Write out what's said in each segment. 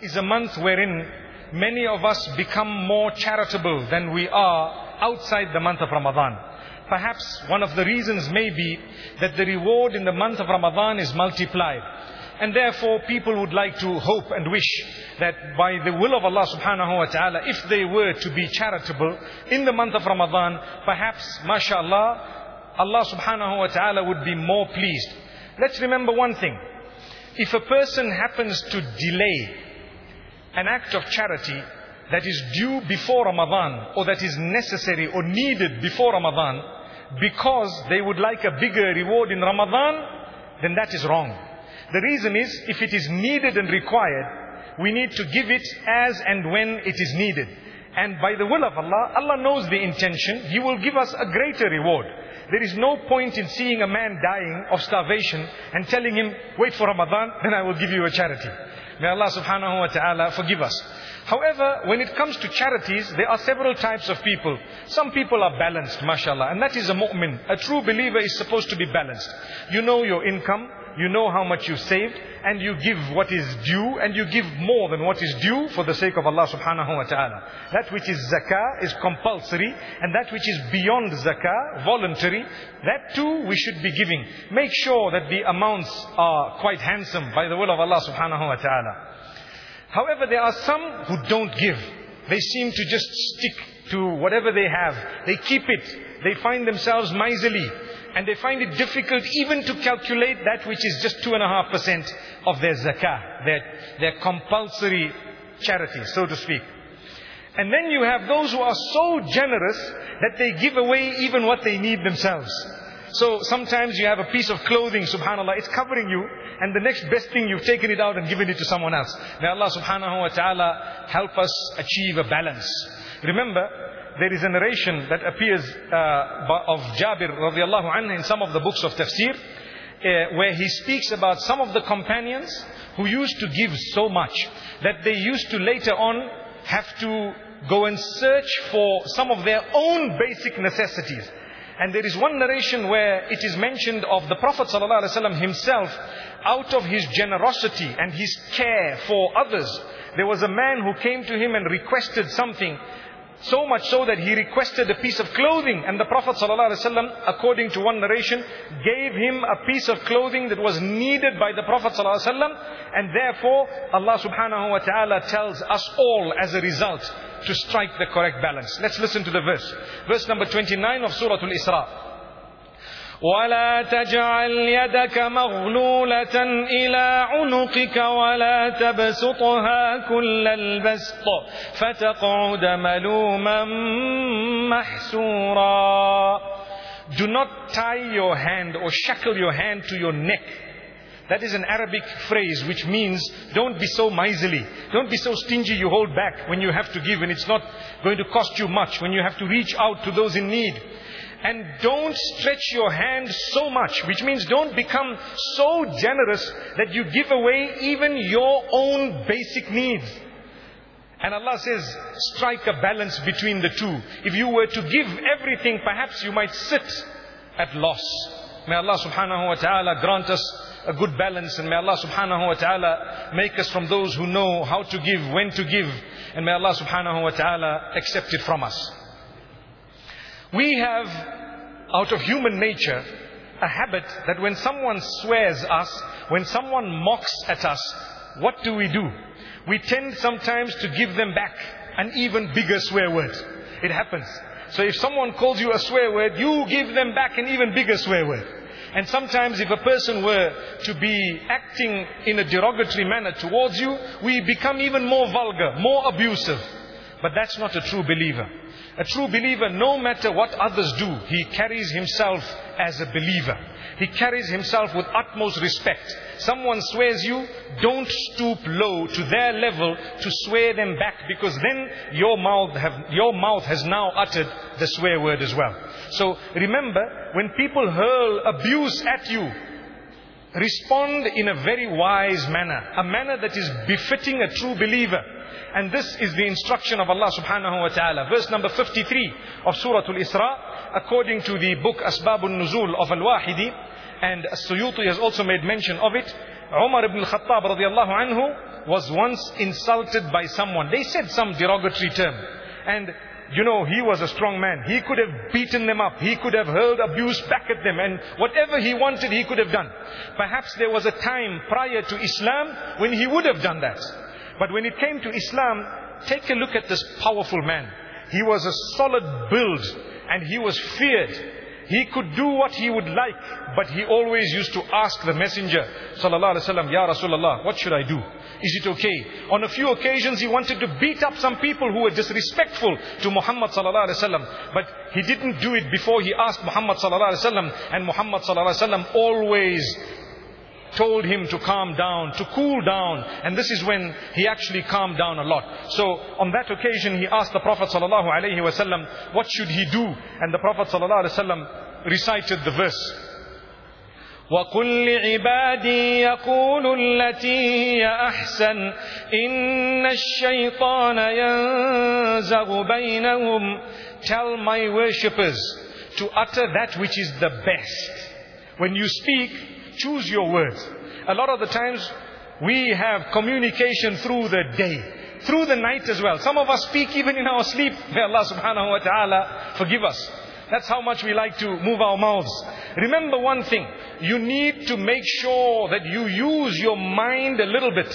is a month wherein many of us become more charitable than we are outside the month of Ramadan. Perhaps one of the reasons may be that the reward in the month of Ramadan is multiplied. And therefore people would like to hope and wish that by the will of Allah subhanahu wa ta'ala, if they were to be charitable in the month of Ramadan, perhaps, mashallah, Allah subhanahu wa ta'ala would be more pleased. Let's remember one thing. If a person happens to delay an act of charity that is due before Ramadan or that is necessary or needed before Ramadan because they would like a bigger reward in Ramadan, then that is wrong. The reason is, if it is needed and required, we need to give it as and when it is needed. And by the will of Allah, Allah knows the intention. He will give us a greater reward. There is no point in seeing a man dying of starvation and telling him, wait for Ramadan, then I will give you a charity. May Allah subhanahu wa ta'ala forgive us. However, when it comes to charities, there are several types of people. Some people are balanced, mashallah, and that is a mu'min. A true believer is supposed to be balanced. You know your income, you know how much you saved, and you give what is due, and you give more than what is due for the sake of Allah subhanahu wa ta'ala. That which is zakah is compulsory, and that which is beyond zakah, voluntary, that too we should be giving. Make sure that the amounts are quite handsome by the will of Allah subhanahu wa ta'ala. However, there are some who don't give. They seem to just stick to whatever they have. They keep it. They find themselves miserly and they find it difficult even to calculate that which is just 2.5% of their zakah, their, their compulsory charity, so to speak. And then you have those who are so generous that they give away even what they need themselves. So sometimes you have a piece of clothing, subhanAllah, it's covering you, and the next best thing you've taken it out and given it to someone else. May Allah subhanahu wa ta'ala help us achieve a balance. Remember, there is a narration that appears uh, of Jabir radiallahu anhu in some of the books of tafsir, uh, where he speaks about some of the companions who used to give so much that they used to later on have to go and search for some of their own basic necessities. And there is one narration where it is mentioned of the Prophet ﷺ himself, out of his generosity and his care for others, there was a man who came to him and requested something. So much so that he requested a piece of clothing and the Prophet ﷺ, according to one narration, gave him a piece of clothing that was needed by the Prophet ﷺ and therefore Allah subhanahu wa ta'ala tells us all as a result to strike the correct balance. Let's listen to the verse. Verse number 29 of Surah Al-Isra. ولا تجعل يدك مغلولة إلى عنقك ولا تبسطها كل البسط فتقعد ملوما محسورا Do not tie your hand or shackle your hand to your neck. That is an Arabic phrase which means don't be so miserly. Don't be so stingy you hold back when you have to give and it's not going to cost you much when you have to reach out to those in need. And don't stretch your hand so much, which means don't become so generous that you give away even your own basic needs. And Allah says, strike a balance between the two. If you were to give everything, perhaps you might sit at loss. May Allah subhanahu wa ta'ala grant us a good balance and may Allah subhanahu wa ta'ala make us from those who know how to give, when to give. And may Allah subhanahu wa ta'ala accept it from us. We have, out of human nature, a habit that when someone swears us, when someone mocks at us, what do we do? We tend sometimes to give them back an even bigger swear word. It happens. So if someone calls you a swear word, you give them back an even bigger swear word. And sometimes if a person were to be acting in a derogatory manner towards you, we become even more vulgar, more abusive. But that's not a true believer. A true believer, no matter what others do, he carries himself as a believer. He carries himself with utmost respect. Someone swears you, don't stoop low to their level to swear them back because then your mouth, have, your mouth has now uttered the swear word as well. So remember, when people hurl abuse at you, respond in a very wise manner, a manner that is befitting a true believer. And this is the instruction of Allah subhanahu wa ta'ala. Verse number 53 of Surah Al-Isra, according to the book Asbabun Nuzul of Al-Wahidi, and As-Suyuti has also made mention of it, Umar ibn al-Khattab radiallahu anhu was once insulted by someone. They said some derogatory term. And you know, he was a strong man. He could have beaten them up. He could have hurled abuse back at them. And whatever he wanted, he could have done. Perhaps there was a time prior to Islam when he would have done that. But when it came to Islam, take a look at this powerful man. He was a solid build and he was feared. He could do what he would like, but he always used to ask the messenger, sallallahu alaihi wasallam, Ya Rasulullah, what should I do? Is it okay? On a few occasions he wanted to beat up some people who were disrespectful to Muhammad sallallahu alaihi wasallam, but he didn't do it before he asked Muhammad sallallahu alaihi wasallam, and Muhammad sallallahu alaihi wasallam always told him to calm down, to cool down. And this is when he actually calmed down a lot. So on that occasion he asked the Prophet sallallahu alaihi wasallam, what should he do? And the Prophet sallallahu alaihi wasallam recited the verse. وقل لعبادي يقولوا التي هي أحسن إن الشيطان ينزغ بينهم Tell my worshippers to utter that which is the best. When you speak, choose your words. A lot of the times we have communication through the day, through the night as well. Some of us speak even in our sleep. May Allah subhanahu wa ta'ala forgive us. That's how much we like to move our mouths. Remember one thing. You need to make sure that you use your mind a little bit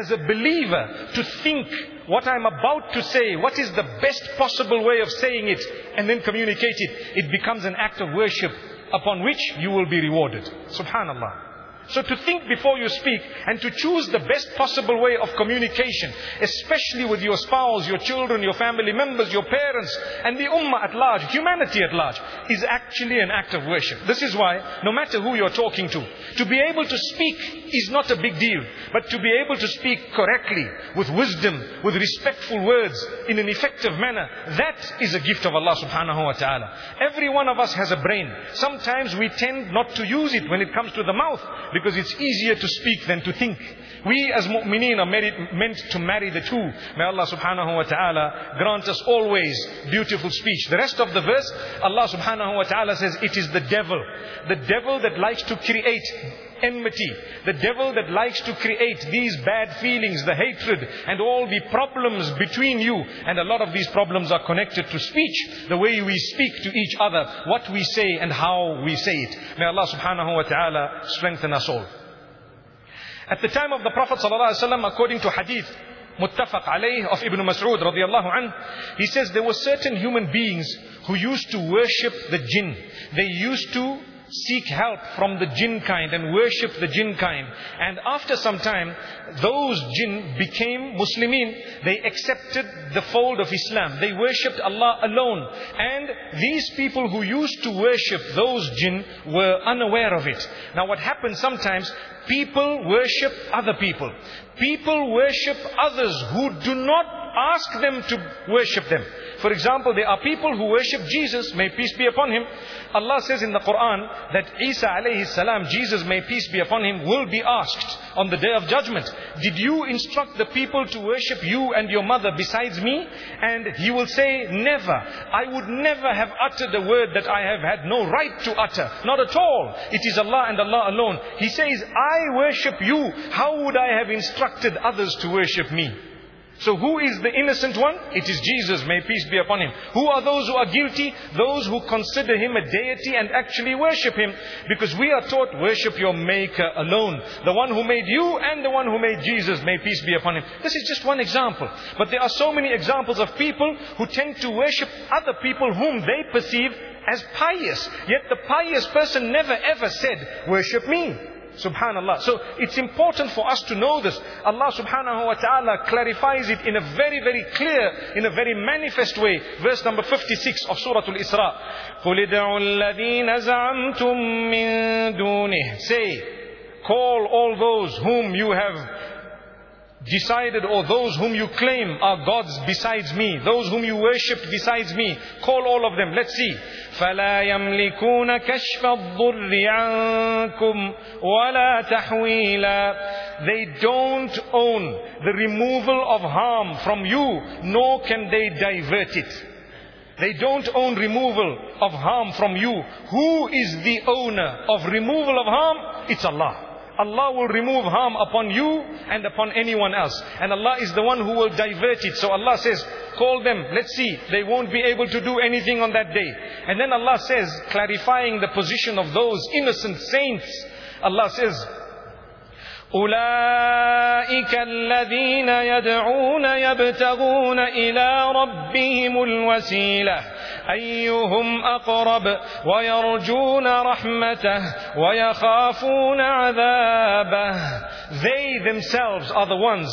as a believer to think what I'm about to say, what is the best possible way of saying it, and then communicate it. It becomes an act of worship upon which you will be rewarded. Subhanallah. So to think before you speak and to choose the best possible way of communication, especially with your spouse, your children, your family members, your parents, and the ummah at large, humanity at large, is actually an act of worship. This is why, no matter who you're talking to, to be able to speak is not a big deal, but to be able to speak correctly, with wisdom, with respectful words, in an effective manner, that is a gift of Allah subhanahu wa ta'ala. Every one of us has a brain. Sometimes we tend not to use it when it comes to the mouth, because it's easier to speak than to think. We as mu'mineen are married, meant to marry the two. May Allah subhanahu wa ta'ala grant us always beautiful speech. The rest of the verse, Allah subhanahu wa ta'ala says, it is the devil. The devil that likes to create enmity. The devil that likes to create these bad feelings, the hatred, and all the problems between you. And a lot of these problems are connected to speech, the way we speak to each other, what we say and how we say it. May Allah subhanahu wa ta'ala strengthen us all. At the time of the Prophet ﷺ, according to hadith, muttafaq alayh of Ibn Mas'ud radiallahu anh, he says there were certain human beings who used to worship the jinn. They used to seek help from the jinn kind and worship the jinn kind. And after some time, those jinn became Muslimin. They accepted the fold of Islam. They worshipped Allah alone. And these people who used to worship those jinn were unaware of it. Now what happens sometimes, people worship other people. People worship others who do not ask them to worship them. For example, there are people who worship Jesus, may peace be upon him. Allah says in the Quran that Isa alayhi salam, Jesus may peace be upon him, will be asked on the day of judgment, did you instruct the people to worship you and your mother besides me? And he will say, never. I would never have uttered a word that I have had no right to utter. Not at all. It is Allah and Allah alone. He says, I worship you. How would I have instructed others to worship me? So who is the innocent one? It is Jesus, may peace be upon him. Who are those who are guilty? Those who consider him a deity and actually worship him. Because we are taught, worship your maker alone. The one who made you and the one who made Jesus, may peace be upon him. This is just one example. But there are so many examples of people who tend to worship other people whom they perceive as pious. Yet the pious person never ever said, worship me. Subhanallah. So it's important for us to know this. Allah subhanahu wa ta'ala clarifies it in a very, very clear, in a very manifest way. Verse number 56 of Surah Al-Isra. قُلِ ادْعُوا الَّذِينَ زَعَمْتُم مِّن دُونِهِ Say, call all those whom you have decided or those whom you claim are gods besides me, those whom you worship besides me, call all of them. Let's see. فلا يملكون كشف الضر عنكم ولا تحويلا They don't own the removal of harm from you, nor can they divert it. They don't own removal of harm from you. Who is the owner of removal of harm? It's Allah. Allah will remove harm upon you and upon anyone else. And Allah is the one who will divert it. So Allah says, call them, let's see. They won't be able to do anything on that day. And then Allah says, clarifying the position of those innocent saints, Allah says, أولئك الذين يدعون يبتغون إلى ربهم الوسيلة أيهم أقرب ويرجون رحمته ويخافون عذابه They themselves are the ones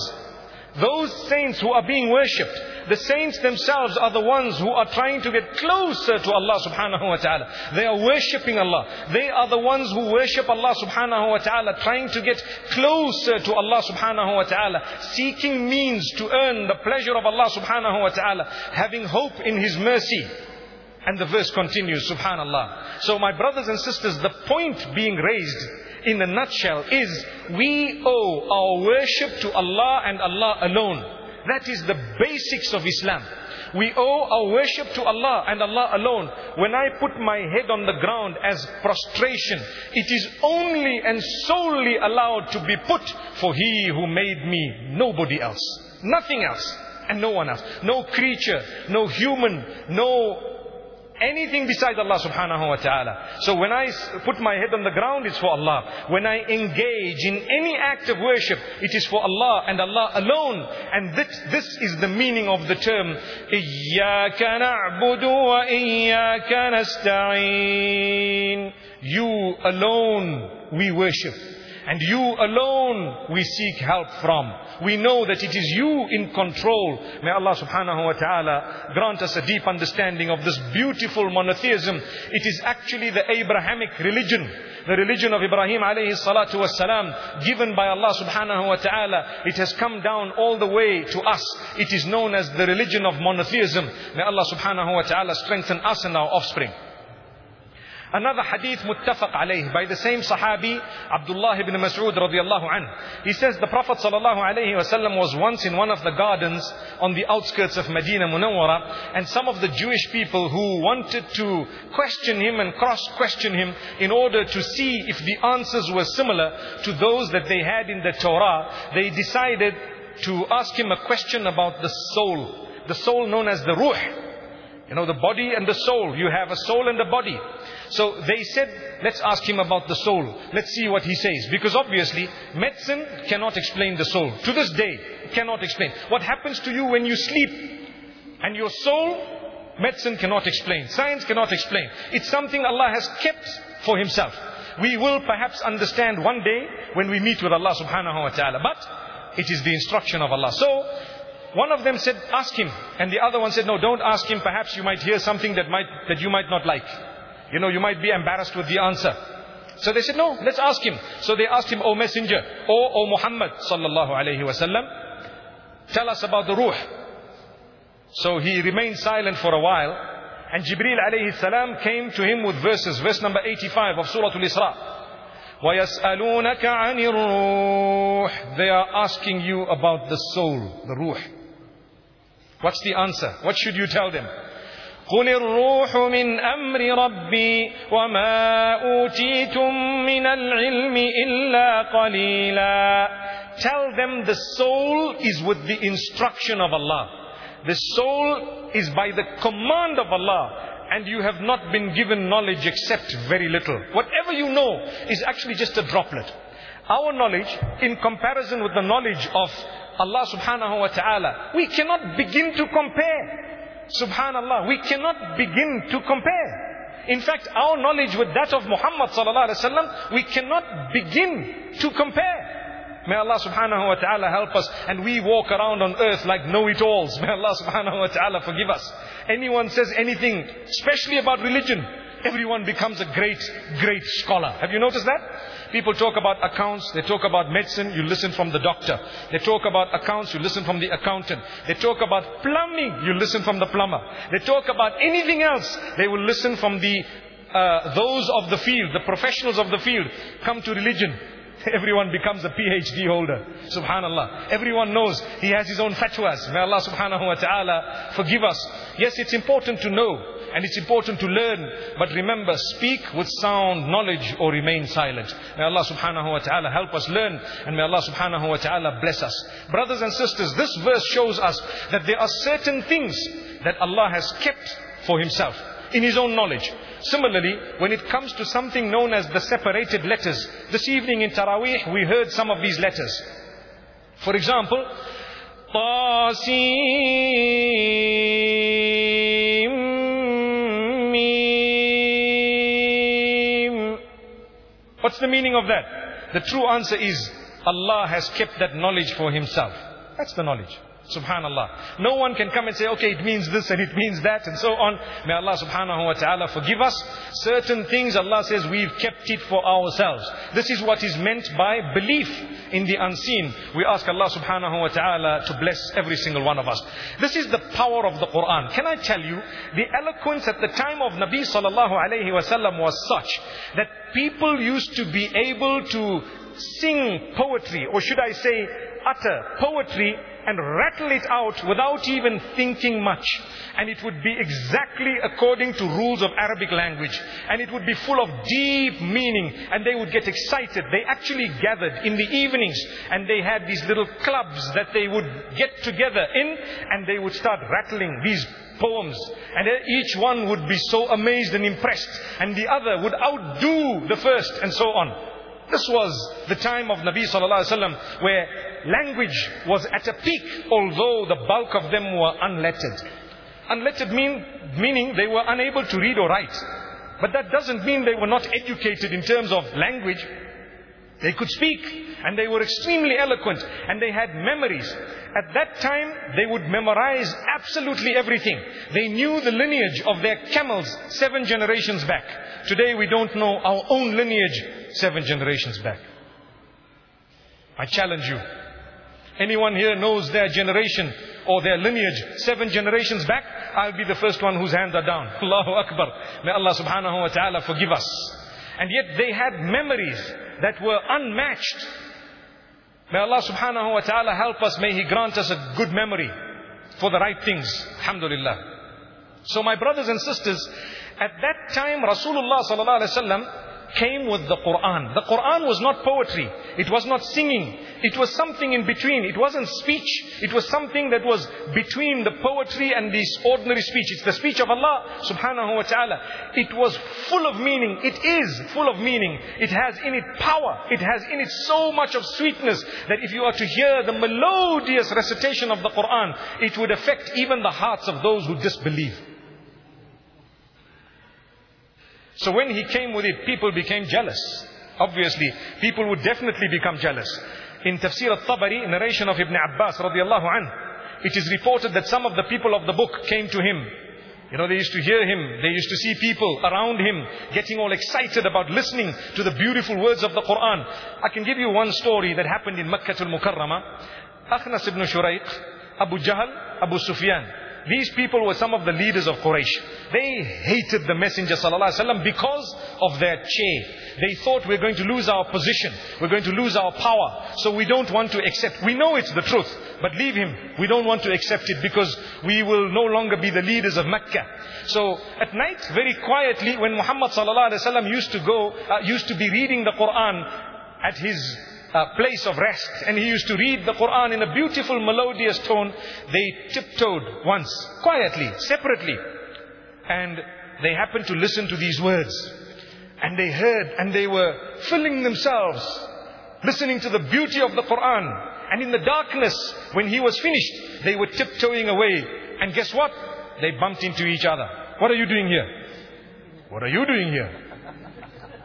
Those saints who are being worshipped, the saints themselves are the ones who are trying to get closer to Allah subhanahu wa ta'ala. They are worshipping Allah. They are the ones who worship Allah subhanahu wa ta'ala, trying to get closer to Allah subhanahu wa ta'ala, seeking means to earn the pleasure of Allah subhanahu wa ta'ala, having hope in His mercy. And the verse continues, subhanallah. So my brothers and sisters, the point being raised in a nutshell is we owe our worship to Allah and Allah alone. That is the basics of Islam. We owe our worship to Allah and Allah alone. When I put my head on the ground as prostration, it is only and solely allowed to be put for He who made me, nobody else. Nothing else and no one else. No creature, no human, no anything besides Allah subhanahu wa ta'ala. So when I put my head on the ground, it's for Allah. When I engage in any act of worship, it is for Allah and Allah alone. And this, this is the meaning of the term, إِيَّاكَ نَعْبُدُ وَإِيَّاكَ نَسْتَعِينَ You alone we worship. And you alone we seek help from. We know that it is you in control. May Allah subhanahu wa ta'ala grant us a deep understanding of this beautiful monotheism. It is actually the Abrahamic religion. The religion of Ibrahim alayhi salatu wasalam, given by Allah subhanahu wa ta'ala. It has come down all the way to us. It is known as the religion of monotheism. May Allah subhanahu wa ta'ala strengthen us and our offspring. Another hadith muttafaq alayh by the same Sahabi, Abdullah ibn Mas'ud radiallahu anh. He says the Prophet sallallahu alayhi wasallam was once in one of the gardens on the outskirts of Medina Munawwara and some of the Jewish people who wanted to question him and cross-question him in order to see if the answers were similar to those that they had in the Torah, they decided to ask him a question about the soul. The soul known as the ruh. You know, the body and the soul. You have a soul and a body. So they said, let's ask him about the soul. Let's see what he says. Because obviously, medicine cannot explain the soul. To this day, cannot explain. What happens to you when you sleep? And your soul, medicine cannot explain. Science cannot explain. It's something Allah has kept for Himself. We will perhaps understand one day when we meet with Allah subhanahu wa ta'ala. But it is the instruction of Allah. So, one of them said, ask him. And the other one said, no, don't ask him. Perhaps you might hear something that might, that you might not like. You know, you might be embarrassed with the answer. So they said, no, let's ask him. So they asked him, O Messenger, O, o Muhammad sallallahu alayhi wasallam, tell us about the ruh. So he remained silent for a while. And Jibreel alayhi salam came to him with verses. Verse number 85 of Surah Al-Isra. وَيَسْأَلُونَكَ عَنِ الرُّوحِ They are asking you about the soul, the ruh. What's the answer? What should you tell them? قل الروح من أمر ربي وما أوتيتم من العلم إلا قليلا Tell them the soul is with the instruction of Allah. The soul is by the command of Allah and you have not been given knowledge except very little. Whatever you know is actually just a droplet. Our knowledge in comparison with the knowledge of Allah subhanahu wa ta'ala, we cannot begin to compare. Subhanallah, we cannot begin to compare. In fact, our knowledge with that of Muhammad sallallahu alaihi wasallam, we cannot begin to compare. May Allah subhanahu wa ta'ala help us and we walk around on earth like know-it-alls. May Allah subhanahu wa ta'ala forgive us. Anyone says anything, especially about religion, everyone becomes a great, great scholar. Have you noticed that? People talk about accounts, they talk about medicine, you listen from the doctor. They talk about accounts, you listen from the accountant. They talk about plumbing, you listen from the plumber. They talk about anything else, they will listen from the uh, those of the field, the professionals of the field. Come to religion, Everyone becomes a PhD holder. Subhanallah. Everyone knows he has his own fatwas. May Allah subhanahu wa ta'ala forgive us. Yes, it's important to know and it's important to learn. But remember, speak with sound knowledge or remain silent. May Allah subhanahu wa ta'ala help us learn and may Allah subhanahu wa ta'ala bless us. Brothers and sisters, this verse shows us that there are certain things that Allah has kept for Himself in His own knowledge. Similarly, when it comes to something known as the separated letters, this evening in Taraweeh we heard some of these letters. For example, What's the meaning of that? The true answer is Allah has kept that knowledge for Himself. That's the knowledge. Subhanallah. No one can come and say, okay, it means this and it means that and so on. May Allah subhanahu wa ta'ala forgive us. Certain things Allah says we've kept it for ourselves. This is what is meant by belief in the unseen. We ask Allah subhanahu wa ta'ala to bless every single one of us. This is the power of the Quran. Can I tell you, the eloquence at the time of Nabi sallallahu alayhi wasallam was such that people used to be able to sing poetry, or should I say, utter poetry and rattle it out without even thinking much. And it would be exactly according to rules of Arabic language. And it would be full of deep meaning. And they would get excited. They actually gathered in the evenings and they had these little clubs that they would get together in and they would start rattling these poems. And each one would be so amazed and impressed. And the other would outdo the first and so on. This was the time of Nabi sallallahu alaihi wasallam where language was at a peak, although the bulk of them were unlettered. Unlettered mean, meaning they were unable to read or write. But that doesn't mean they were not educated in terms of language. They could speak and they were extremely eloquent and they had memories. At that time, they would memorize absolutely everything. They knew the lineage of their camels seven generations back. Today we don't know our own lineage seven generations back. I challenge you. Anyone here knows their generation or their lineage seven generations back? I'll be the first one whose hands are down. Allahu Akbar. May Allah subhanahu wa ta'ala forgive us. And yet they had memories that were unmatched. May Allah subhanahu wa ta'ala help us. May He grant us a good memory for the right things. Alhamdulillah. So my brothers and sisters, at that time Rasulullah sallallahu alaihi wasallam came with the Quran. The Quran was not poetry. It was not singing. It was something in between. It wasn't speech. It was something that was between the poetry and this ordinary speech. It's the speech of Allah subhanahu wa ta'ala. It was full of meaning. It is full of meaning. It has in it power. It has in it so much of sweetness that if you are to hear the melodious recitation of the Quran, it would affect even the hearts of those who disbelieve. So when he came with it, people became jealous. Obviously, people would definitely become jealous. In Tafsir al-Tabari, narration of Ibn Abbas radiallahu anh, it is reported that some of the people of the book came to him. You know, they used to hear him. They used to see people around him getting all excited about listening to the beautiful words of the Quran. I can give you one story that happened in Makkah al-Mukarramah. Akhnas ibn Shuraiq, Abu Jahl, Abu Sufyan. These people were some of the leaders of Quraysh. They hated the Messenger ﷺ because of their che. They thought we're going to lose our position. We're going to lose our power. So we don't want to accept. We know it's the truth. But leave him. We don't want to accept it because we will no longer be the leaders of Mecca. So at night, very quietly, when Muhammad ﷺ used to go, uh, used to be reading the Quran at his uh, place of rest and he used to read the Quran in a beautiful melodious tone, they tiptoed once, quietly, separately. And they happened to listen to these words. And they heard and they were filling themselves, listening to the beauty of the Quran. And in the darkness, when he was finished, they were tiptoeing away. And guess what? They bumped into each other. What are you doing here? What are you doing here?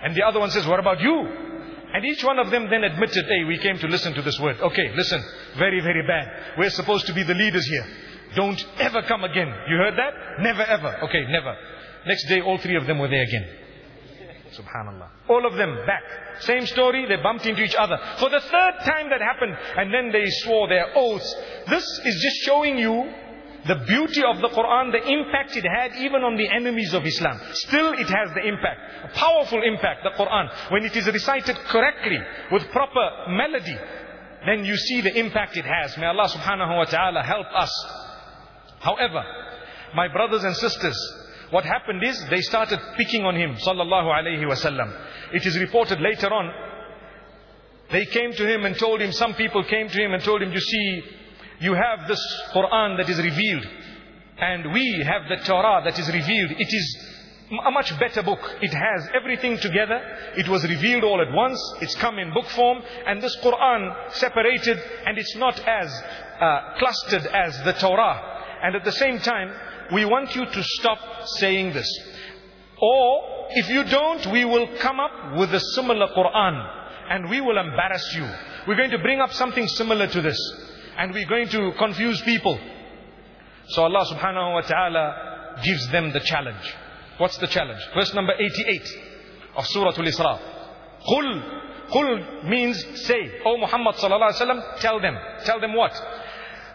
And the other one says, what about you? And each one of them then admitted, hey, we came to listen to this word. Okay, listen, very, very bad. We're supposed to be the leaders here. Don't ever come again. You heard that? Never ever. Okay, never. Next day, all three of them were there again. Subhanallah. All of them back. Same story, they bumped into each other. For the third time that happened, and then they swore their oaths. This is just showing you the beauty of the Quran, the impact it had even on the enemies of Islam. Still it has the impact. A powerful impact, the Quran. When it is recited correctly, with proper melody, then you see the impact it has. May Allah subhanahu wa ta'ala help us. However, my brothers and sisters, What happened is they started picking on him, sallallahu alayhi wasallam. It is reported later on, they came to him and told him, some people came to him and told him, you see, you have this Quran that is revealed. And we have the Torah that is revealed. It is a much better book. It has everything together. It was revealed all at once. It's come in book form. And this Quran separated and it's not as uh, clustered as the Torah. And at the same time, we want you to stop saying this. Or, if you don't, we will come up with a similar Quran. And we will embarrass you. We're going to bring up something similar to this. And we're going to confuse people. So Allah subhanahu wa ta'ala gives them the challenge. What's the challenge? Verse number 88 of Surah Al-Isra. Qul. Qul means say. Oh Muhammad sallallahu alaihi wasallam, tell them. Tell them what?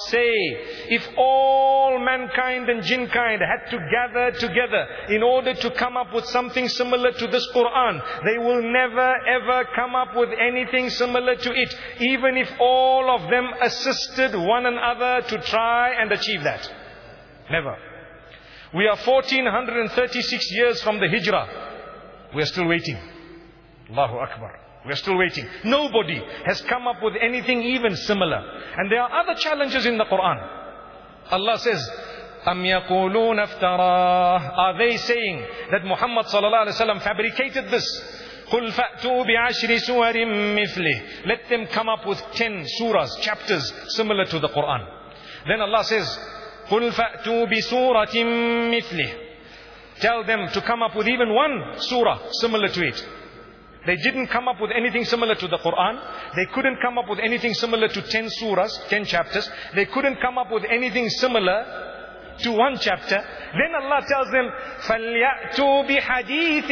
Say, if all mankind and jinn kind had to gather together in order to come up with something similar to this Quran, they will never ever come up with anything similar to it, even if all of them assisted one another to try and achieve that. Never. We are 1436 years from the Hijrah. We are still waiting. Allahu Akbar. We're still waiting. Nobody has come up with anything even similar. And there are other challenges in the Quran. Allah says, أَمْ يَقُولُونَ افْتَرَاهُ Are they saying that Muhammad sallallahu alaihi wasallam fabricated this? قُلْ فَأْتُوا بِعَشْرِ سُوَرٍ مِثْلِهِ Let them come up with ten surahs, chapters similar to the Quran. Then Allah says, قُلْ فَأْتُوا بِسُورَةٍ مِثْلِهِ Tell them to come up with even one surah similar to it. They didn't come up with anything similar to the Quran. They couldn't come up with anything similar to 10 surahs, 10 chapters. They couldn't come up with anything similar to one chapter. Then Allah tells them, فَلْيَأْتُوا بِحَدِيثٍ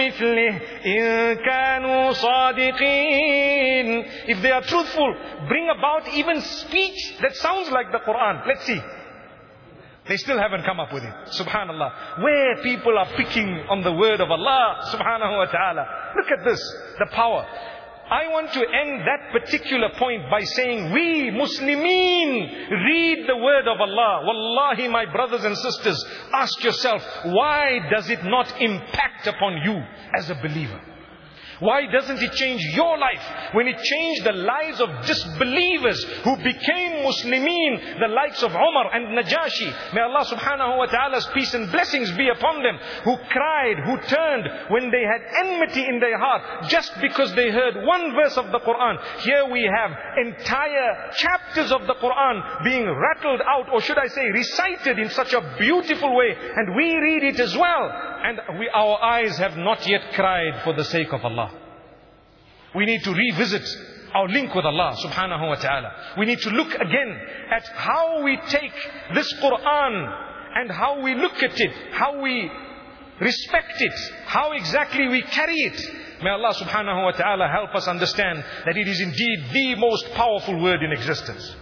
مِثْلِهِ إِن كَانُوا صَادِقِينَ If they are truthful, bring about even speech that sounds like the Quran. Let's see. They still haven't come up with it. Subhanallah. Where people are picking on the word of Allah subhanahu wa ta'ala. Look at this. The power. I want to end that particular point by saying, we Muslimin read the word of Allah. Wallahi, my brothers and sisters, ask yourself, why does it not impact upon you as a believer? Why doesn't it change your life when it changed the lives of disbelievers who became Muslimin, the likes of Umar and Najashi? May Allah subhanahu wa ta'ala's peace and blessings be upon them, who cried, who turned when they had enmity in their heart just because they heard one verse of the Quran. Here we have entire chapters of the Quran being rattled out, or should I say recited in such a beautiful way, and we read it as well. And we, our eyes have not yet cried for the sake of Allah. We need to revisit our link with Allah subhanahu wa ta'ala. We need to look again at how we take this Quran and how we look at it, how we respect it, how exactly we carry it. May Allah subhanahu wa ta'ala help us understand that it is indeed the most powerful word in existence.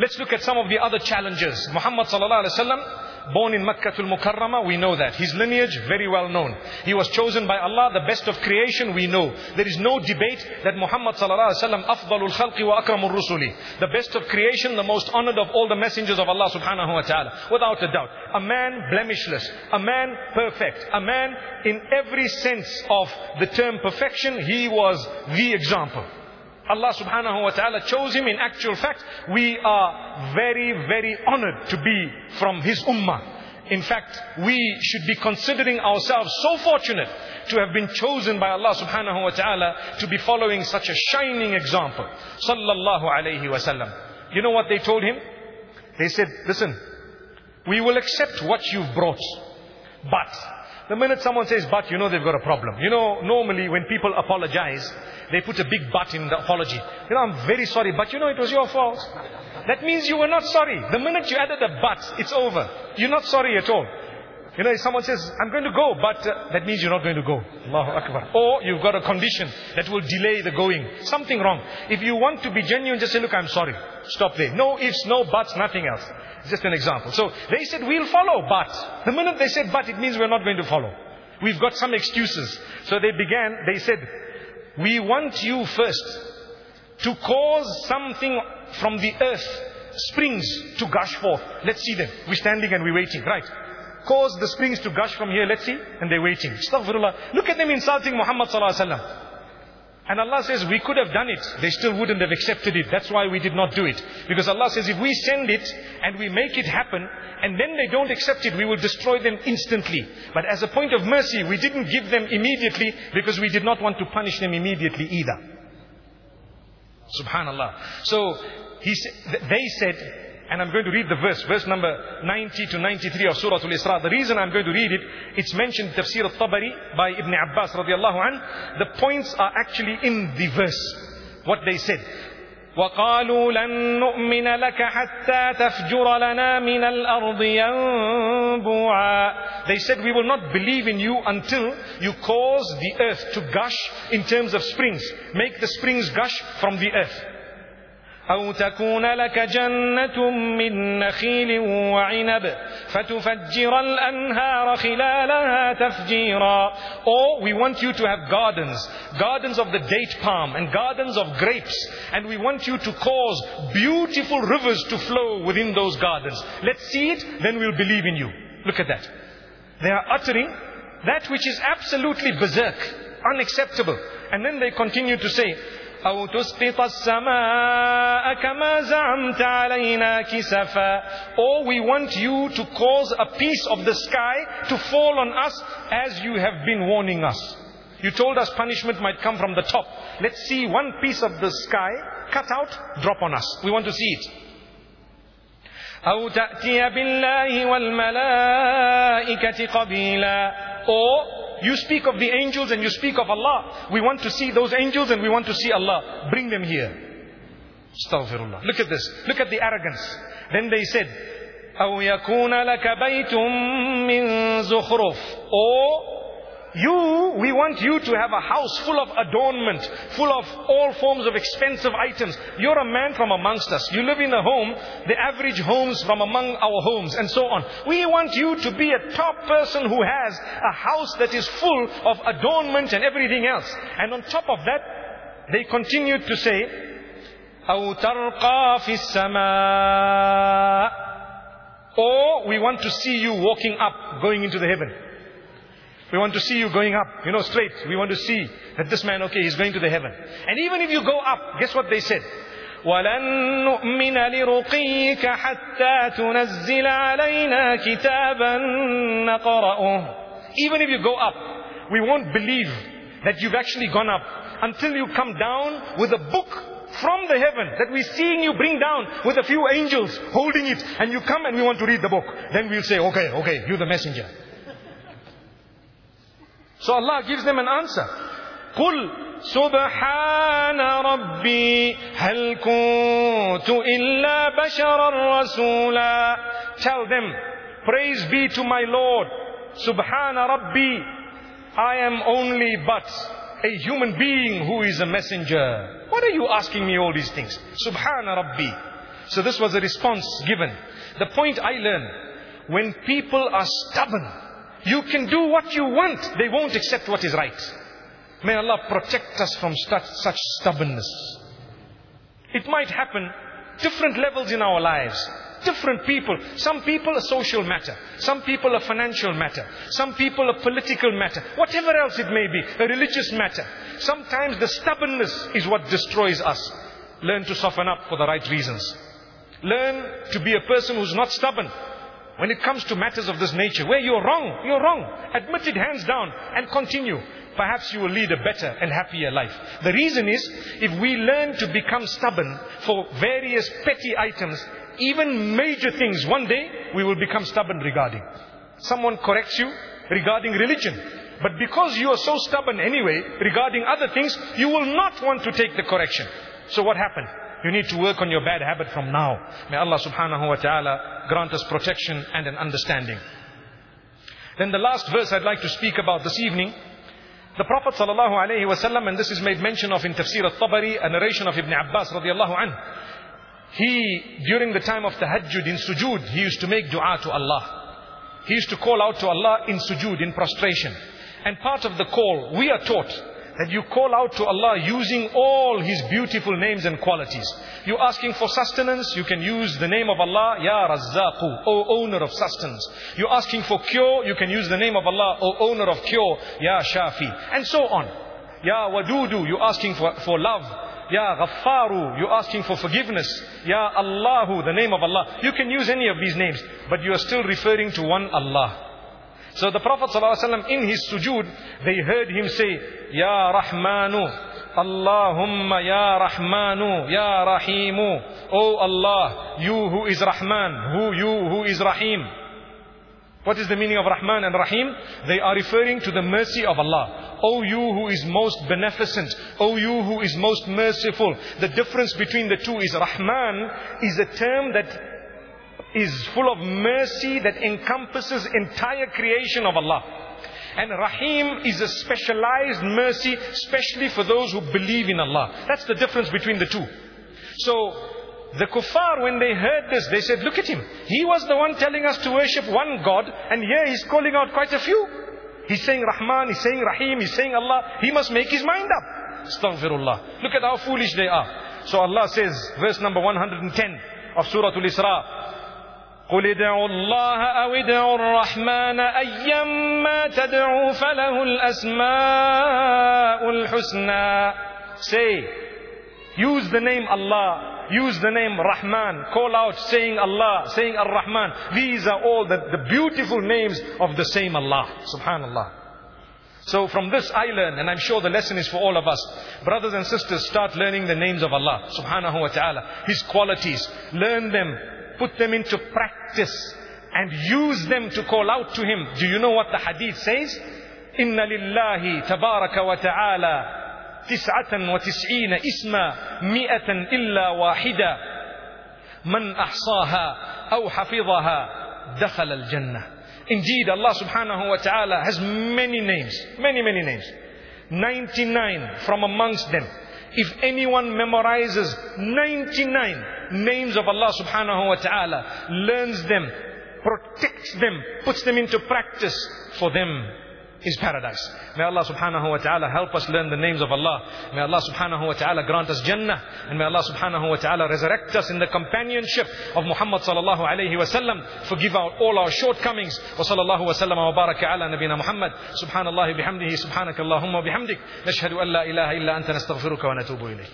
Let's look at some of the other challenges. Muhammad sallallahu alaihi wasallam born in Makkah al-Mukarramah, we know that. His lineage, very well known. He was chosen by Allah, the best of creation, we know. There is no debate that Muhammad sallallahu alaihi wasallam, afdalul khalqi wa akramur rusuli. The best of creation, the most honored of all the messengers of Allah subhanahu wa ta'ala. Without a doubt. A man blemishless. A man perfect. A man in every sense of the term perfection, he was the example. Allah subhanahu wa ta'ala chose him. In actual fact, we are very, very honored to be from his ummah. In fact, we should be considering ourselves so fortunate to have been chosen by Allah subhanahu wa ta'ala to be following such a shining example. Sallallahu alayhi wa sallam. You know what they told him? They said, listen, we will accept what you've brought. But, the minute someone says but, you know they've got a problem. You know, normally when people apologize, they put a big but in the apology. You know, I'm very sorry, but you know it was your fault. That means you were not sorry. The minute you added a but, it's over. You're not sorry at all. You know, if someone says, I'm going to go, but uh, that means you're not going to go. Allahu Akbar. Or you've got a condition that will delay the going. Something wrong. If you want to be genuine, just say, look, I'm sorry. Stop there. No ifs, no buts, nothing else. It's just an example. So they said, we'll follow, but. The minute they said but, it means we're not going to follow. We've got some excuses. So they began, they said, we want you first to cause something from the earth, springs to gush forth. Let's see them. We're standing and we're waiting. Right cause the springs to gush from here, let's see. And they're waiting. Astaghfirullah. Look at them insulting Muhammad sallallahu alaihi wasallam. And Allah says, we could have done it. They still wouldn't have accepted it. That's why we did not do it. Because Allah says, if we send it and we make it happen, and then they don't accept it, we will destroy them instantly. But as a point of mercy, we didn't give them immediately because we did not want to punish them immediately either. Subhanallah. So, he, they said, and I'm going to read the verse, verse number 90 to 93 of Surah Al-Isra. The reason I'm going to read it, it's mentioned Tafsir al-Tabari by Ibn Abbas radiallahu an. The points are actually in the verse. What they said. وقالوا لن نؤمن لك حتى تفجر لنا من الأرض ينبوعا They said we will not believe in you until you cause the earth to gush in terms of springs. Make the springs gush from the earth. أو تكون لك جنة من نخيل وعنب فتفجر الأنهار خلالها تفجيرا Or we want you to have gardens, gardens of the date palm and gardens of grapes. And we want you to cause beautiful rivers to flow within those gardens. Let's see it, then we'll believe in you. Look at that. They are uttering that which is absolutely berserk, unacceptable. And then they continue to say, أو تسقط السماء كما زعمت علينا كسفا Or we want you to cause a piece of the sky to fall on us as you have been warning us. You told us punishment might come from the top. Let's see one piece of the sky cut out, drop on us. We want to see it. أو تأتي بالله والملائكة قبيلا Or you speak of the angels and you speak of Allah. We want to see those angels and we want to see Allah. Bring them here. Astaghfirullah. Look at this. Look at the arrogance. Then they said, أو يكون لك بيت من زخرف or you, we want you to have a house full of adornment, full of all forms of expensive items. You're a man from amongst us. You live in a home, the average homes from among our homes, and so on. We want you to be a top person who has a house that is full of adornment and everything else. And on top of that, they continued to say, أو ترقى في السماء Or we want to see you walking up, going into the heaven. We want to see you going up, you know, straight. We want to see that this man, okay, he's going to the heaven. And even if you go up, guess what they said? ولن نؤمن لرقيك حتى تنزل علينا كتابا نقرأه Even if you go up, we won't believe that you've actually gone up until you come down with a book from the heaven that we're seeing you bring down with a few angels holding it and you come and we want to read the book. Then we'll say, okay, okay, you're the messenger. So Allah gives them an answer. قل سبحان ربي هل كنت إلا بشرا رسولا Tell them, praise be to my Lord. سبحان ربي I am only but a human being who is a messenger. What are you asking me all these things? سبحان ربي So this was a response given. The point I learned, when people are stubborn, you can do what you want. They won't accept what is right. May Allah protect us from such stubbornness. It might happen different levels in our lives. Different people. Some people a social matter. Some people a financial matter. Some people a political matter. Whatever else it may be. A religious matter. Sometimes the stubbornness is what destroys us. Learn to soften up for the right reasons. Learn to be a person who's not stubborn. When it comes to matters of this nature, where you're wrong, you're wrong. Admit it hands down and continue. Perhaps you will lead a better and happier life. The reason is, if we learn to become stubborn for various petty items, even major things, one day we will become stubborn regarding. Someone corrects you regarding religion. But because you are so stubborn anyway regarding other things, you will not want to take the correction. So what happened? You need to work on your bad habit from now. May Allah subhanahu wa ta'ala grant us protection and an understanding. Then the last verse I'd like to speak about this evening. The Prophet sallallahu alaihi wasallam, and this is made mention of in Tafsir al-Tabari, a narration of Ibn Abbas radiallahu anhu. He, during the time of tahajjud in sujood, he used to make dua to Allah. He used to call out to Allah in sujood, in prostration. And part of the call, we are taught that you call out to Allah using all His beautiful names and qualities. You're asking for sustenance, you can use the name of Allah, Ya Razzaqu, O owner of sustenance. You're asking for cure, you can use the name of Allah, O owner of cure, Ya Shafi. And so on. Ya Wadudu, you're asking for, for love. Ya Ghaffaru, you're asking for forgiveness. Ya Allahu, the name of Allah. You can use any of these names, but you are still referring to one Allah. So the Prophet ﷺ in his sujood, they heard him say, Ya Rahmanu, Allahumma Ya Rahmanu, Ya Rahimu. Oh Allah, you who is Rahman, who you who is Rahim. What is the meaning of Rahman and Rahim? They are referring to the mercy of Allah. O you who is most beneficent. O you who is most merciful. The difference between the two is Rahman is a term that is full of mercy that encompasses entire creation of Allah. And Rahim is a specialized mercy, especially for those who believe in Allah. That's the difference between the two. So, the kuffar, when they heard this, they said, look at him. He was the one telling us to worship one God, and here he's calling out quite a few. He's saying Rahman, he's saying Rahim, he's saying Allah. He must make his mind up. Astaghfirullah. Look at how foolish they are. So Allah says, verse number 110 of Surah Al-Isra, قل ادعوا الله أو ادعوا الرحمن أيما تدعوا فله الأسماء الحسنى Say, use the name Allah, use the name Rahman, call out saying Allah, saying Ar-Rahman. These are all the, the beautiful names of the same Allah. Subhanallah. So from this I learn, and I'm sure the lesson is for all of us. Brothers and sisters, start learning the names of Allah, subhanahu wa ta'ala. His qualities. Learn them put them into practice and use them to call out to Him. Do you know what the hadith says? إن لله تبارك وتعالى تسعة وتسعين اسما مئة إلا واحدة من أحصاها أو حفظها دخل الجنة Indeed, Allah subhanahu wa ta'ala has many names, many, many names. 99 from amongst them. If anyone memorizes 99 names of Allah subhanahu wa ta'ala, learns them, protects them, puts them into practice, for them is paradise. May Allah subhanahu wa ta'ala help us learn the names of Allah. May Allah subhanahu wa ta'ala grant us Jannah. And may Allah subhanahu wa ta'ala resurrect us in the companionship of Muhammad sallallahu alayhi wa sallam. Forgive our, all our shortcomings. Wa sallallahu wa sallam wa baraka ala nabina Muhammad. Subhanallah bihamdihi subhanaka Allahumma bihamdik. Nashhadu an la ilaha illa anta nastaghfiruka wa natubu ilayk.